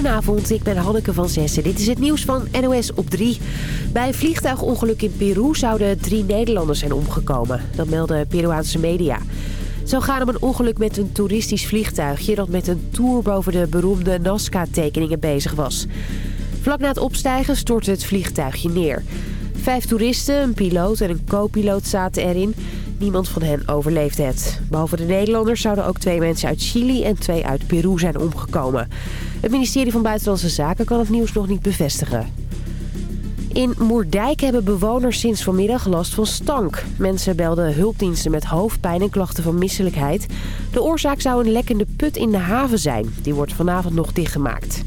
Goedenavond, ik ben Hanneke van Zessen. Dit is het nieuws van NOS op 3. Bij een vliegtuigongeluk in Peru zouden drie Nederlanders zijn omgekomen. Dat melden Peruaanse media. Het zou gaan om een ongeluk met een toeristisch vliegtuigje... dat met een tour boven de beroemde Nazca-tekeningen bezig was. Vlak na het opstijgen stortte het vliegtuigje neer. Vijf toeristen, een piloot en een co-piloot zaten erin... Niemand van hen overleefde het. Behalve de Nederlanders zouden ook twee mensen uit Chili en twee uit Peru zijn omgekomen. Het ministerie van Buitenlandse Zaken kan het nieuws nog niet bevestigen. In Moerdijk hebben bewoners sinds vanmiddag last van stank. Mensen belden hulpdiensten met hoofdpijn en klachten van misselijkheid. De oorzaak zou een lekkende put in de haven zijn. Die wordt vanavond nog dichtgemaakt.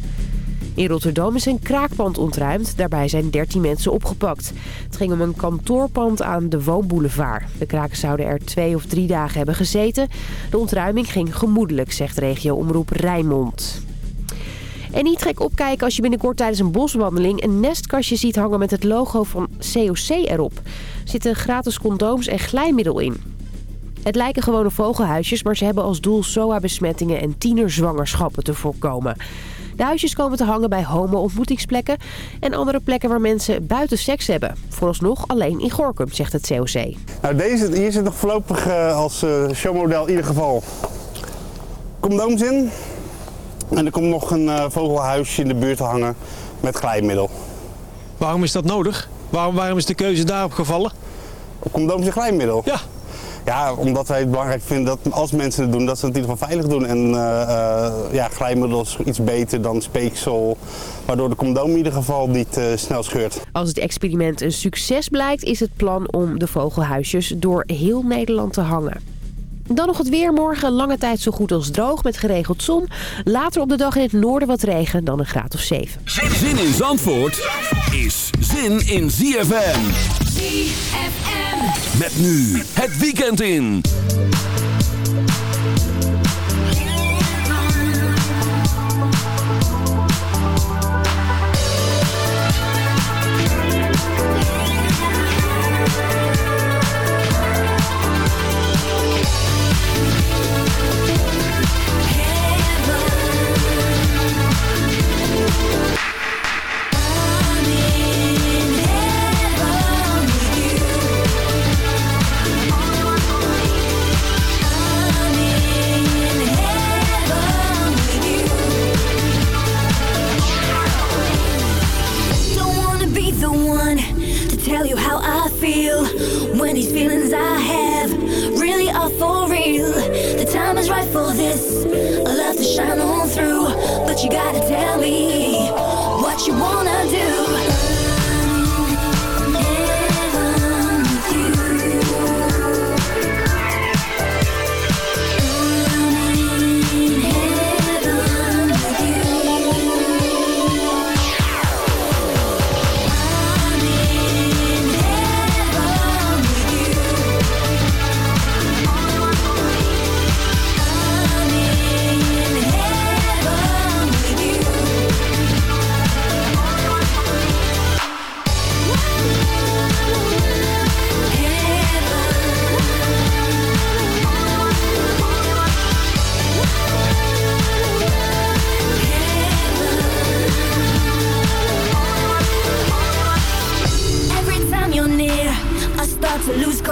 In Rotterdam is een kraakpand ontruimd. Daarbij zijn 13 mensen opgepakt. Het ging om een kantoorpand aan de Woonboulevard. De kraken zouden er twee of drie dagen hebben gezeten. De ontruiming ging gemoedelijk, zegt regio-omroep Rijnmond. En niet gek opkijken als je binnenkort tijdens een boswandeling een nestkastje ziet hangen met het logo van COC erop. Er zitten gratis condooms en glijmiddel in. Het lijken gewone vogelhuisjes, maar ze hebben als doel SOA-besmettingen en tienerzwangerschappen te voorkomen. De huisjes komen te hangen bij homo-ontmoetingsplekken en andere plekken waar mensen buiten seks hebben. Vooralsnog alleen in Gorkum, zegt het COC. Nou, deze, hier zit nog voorlopig uh, als uh, showmodel in ieder geval condooms in. En er komt nog een uh, vogelhuisje in de buurt te hangen met glijmiddel. Waarom is dat nodig? Waarom, waarom is de keuze daarop gevallen? Op condooms en glijmiddel? Ja. Ja, omdat wij het belangrijk vinden dat als mensen het doen, dat ze het in ieder geval veilig doen. En uh, uh, ja, glijmiddel is iets beter dan speeksel, waardoor de condoom in ieder geval niet uh, snel scheurt. Als het experiment een succes blijkt, is het plan om de vogelhuisjes door heel Nederland te hangen. Dan nog het weer morgen. Lange tijd zo goed als droog met geregeld zon. Later op de dag in het noorden wat regen, dan een graad of 7. Zin in Zandvoort is zin in ZFM. ZFM. Met nu het weekend in.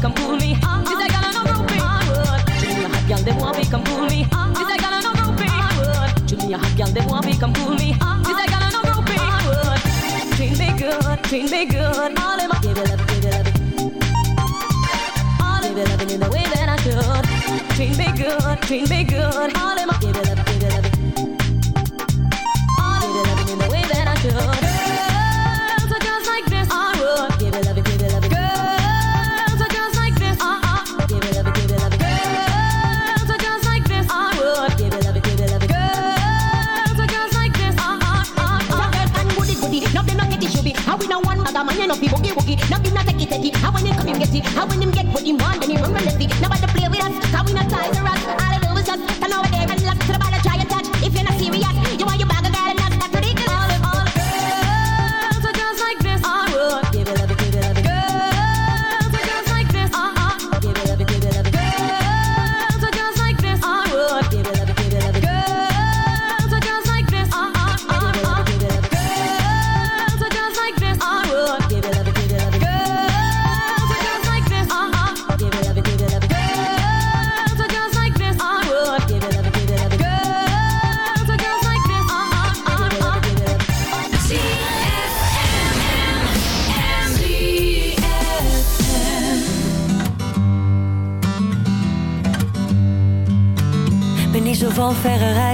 come pull me. Uh, uh. This I got no groupie. Jimmy a hot girl, they want me come pull me. This I got no groupie. Jimmy a hot girl, they want me come pull me. This I got no groupie. Uh, treat me good, treat me good. All in my give it up, give it up. All in it up in the way that I should. Treat me good, treat me good. All in my give it up, give it up. the boogie. Now him not take it, take it. How when him come him get it. How when him get what him want, then he run relentlessly. Nobody play with us, cause we not ties around.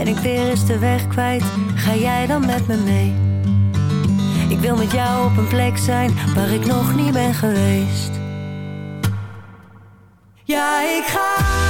En ik weer eens de weg kwijt, ga jij dan met me mee? Ik wil met jou op een plek zijn waar ik nog niet ben geweest. Ja, ik ga.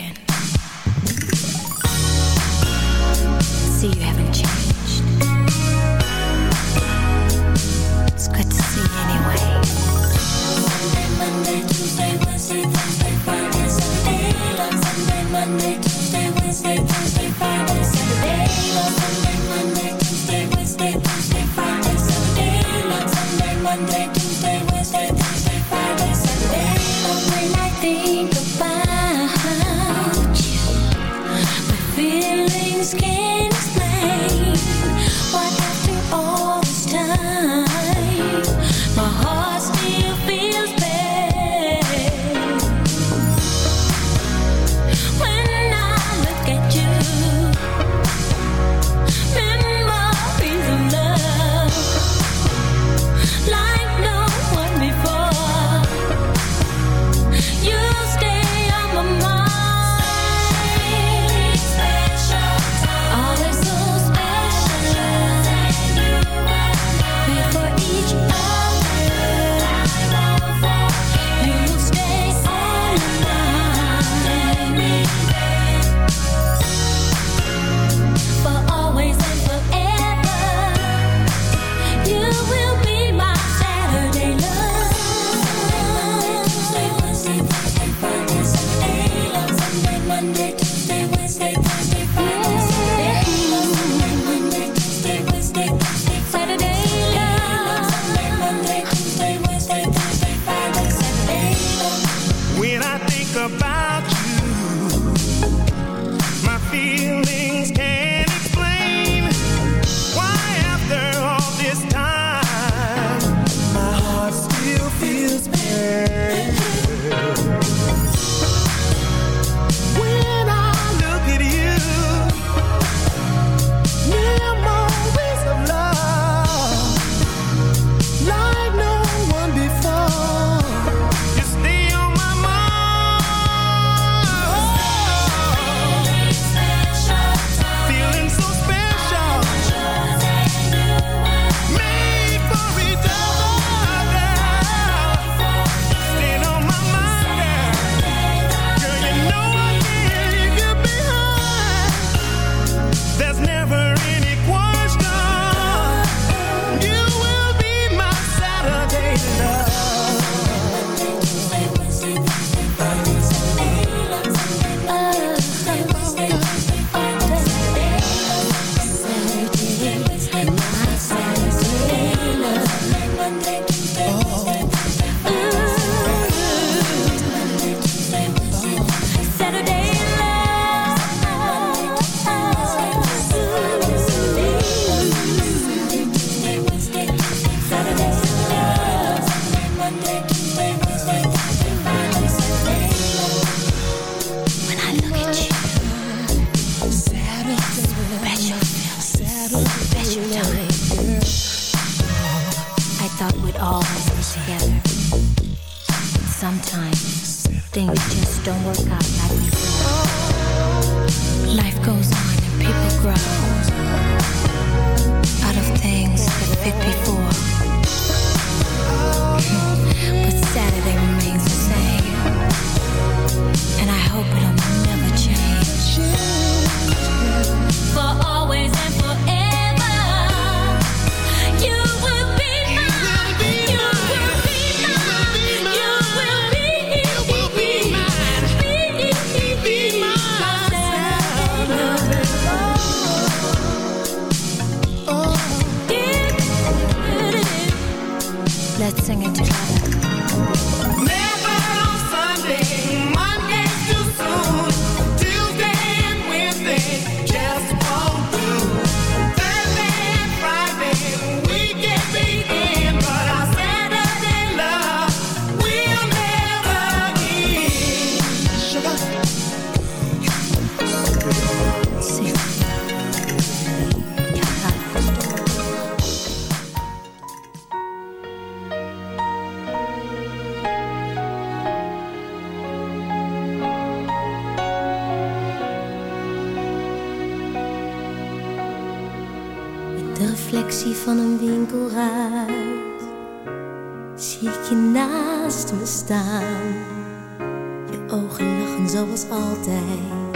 zoals altijd.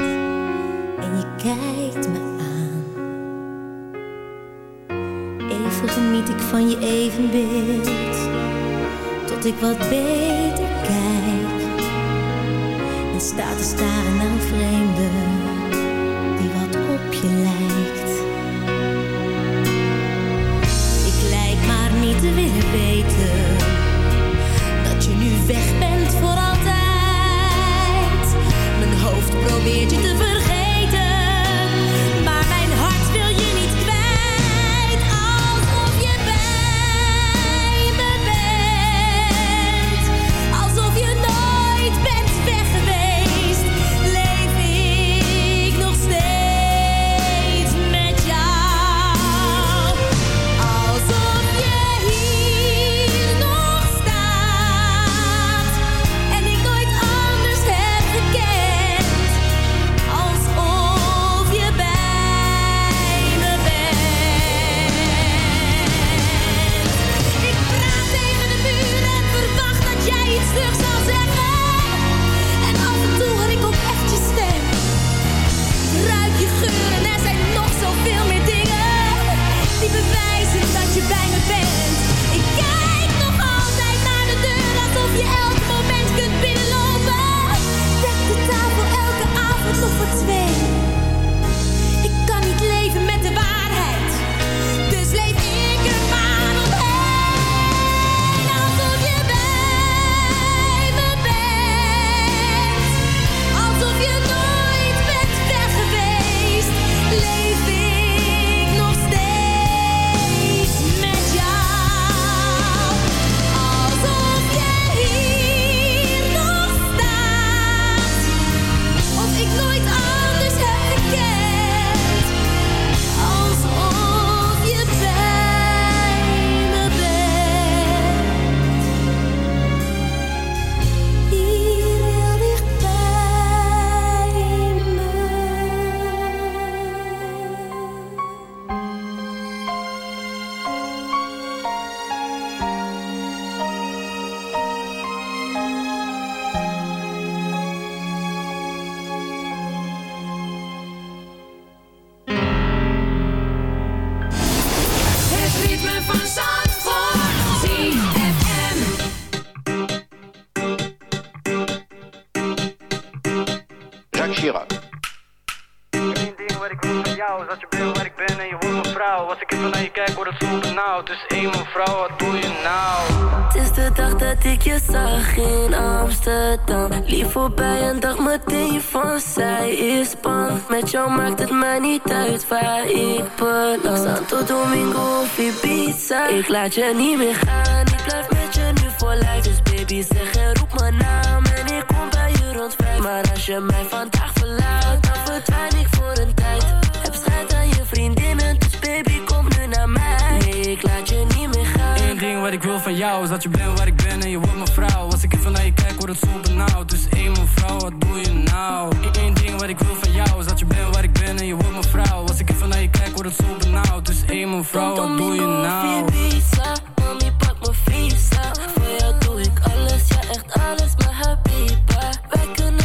En je kijkt me aan. Even geniet ik van je evenbeeld. Tot ik wat beter kijk. En sta te staren naar een vreemde die wat op je lijkt. Yeah. Voorbij en dacht meteen van zij is bang. Met jou maakt het mij niet uit waar ik beland. Santo Domingo of Ibiza. Ik laat je niet meer gaan. Ik blijf met je nu voor lijf. Dus baby zeg en roep mijn naam. En ik kom bij je rond vijf. Maar als je mij vandaag ik wil van jou is dat je bent waar ik ben en je wordt mijn vrouw. Als ik even naar je kijk word het zo benauwd. Dus één mevrouw, wat doe je nou? Eén ding wat ik wil van jou is dat je bent waar ik ben en je wordt mijn vrouw. Als ik even naar je kijk word het zo benauwd. Dus één mevrouw, wat doe je nou? Mami pak mijn visa. Voor jou doe ik alles, ja echt alles, mijn habiba. Wij kunnen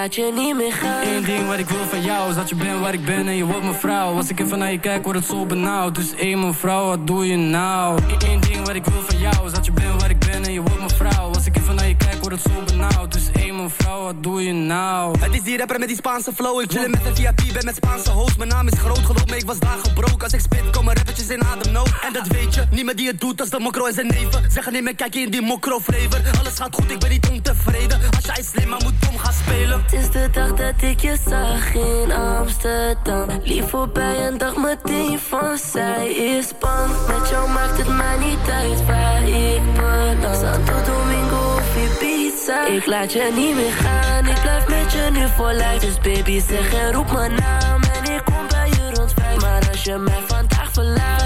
laat Eén ding wat ik wil van jou is dat je bent waar ik ben en je wordt mijn vrouw. Als ik even naar je kijk word het zo benauwd. Dus één mevrouw, wat doe je nou? Eén ding wat ik wil van jou is dat je bent waar ik ben en je wordt mijn vrouw Het zo benauwd Dus één mevrouw, wat doe je nou? Het is die rapper met die Spaanse flow. Ik chillen met een VIP, ben met Spaanse host. Mijn naam is groot geloof me, ik was daar gebroken. Als ik spit, komen rappertjes in ademnood. En dat weet je, niemand die het doet als de mokro en zijn neven. Zeggen niet meer, kijk je in die mokro flavor. Alles gaat goed, ik ben niet ontevreden. Als jij slim, maar moet dom gaan spelen. Het is de dag dat ik je zag in Amsterdam Lief voorbij en dacht meteen van zij is bang Met jou maakt het mij niet uit waar ik beland Santo Domingo Ik laat je niet meer gaan, ik blijf met je nu voor lijf. Dus baby zeg en roep mijn naam. En ik kom bij je rond vijf. Maar als je mij vandaag verlaat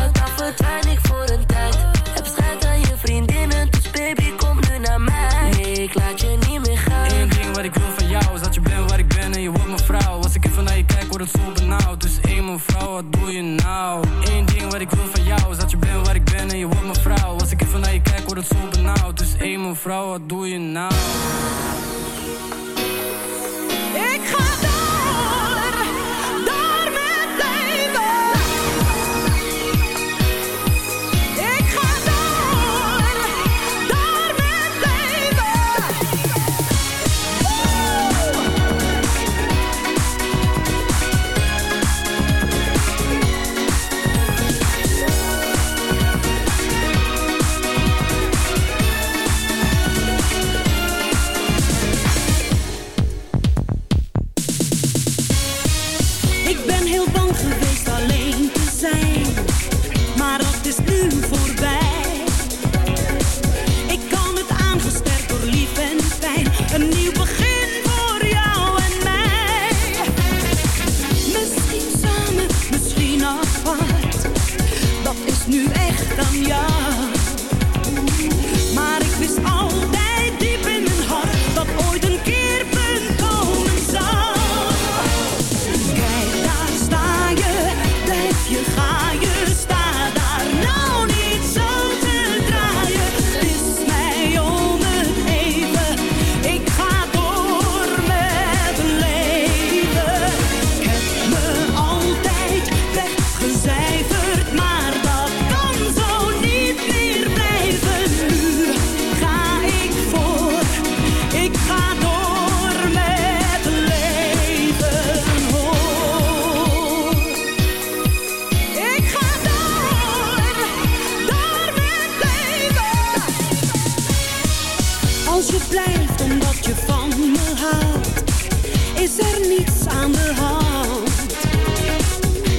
is er niets aan de hand.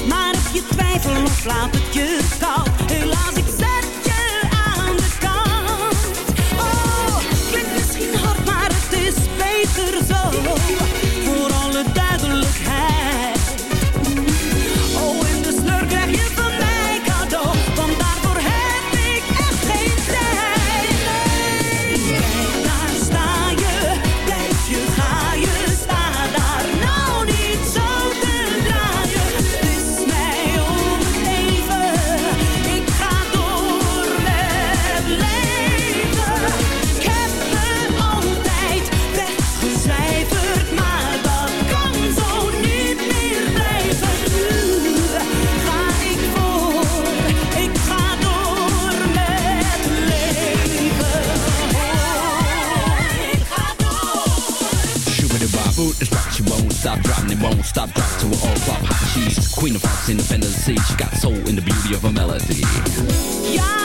Maar heb je twijfel of laat het je koud? Stop, dropping, it won't stop, drop to an all flop. Hot cheese, queen of hearts, independent sea. She got soul in the beauty of a melody. Ja,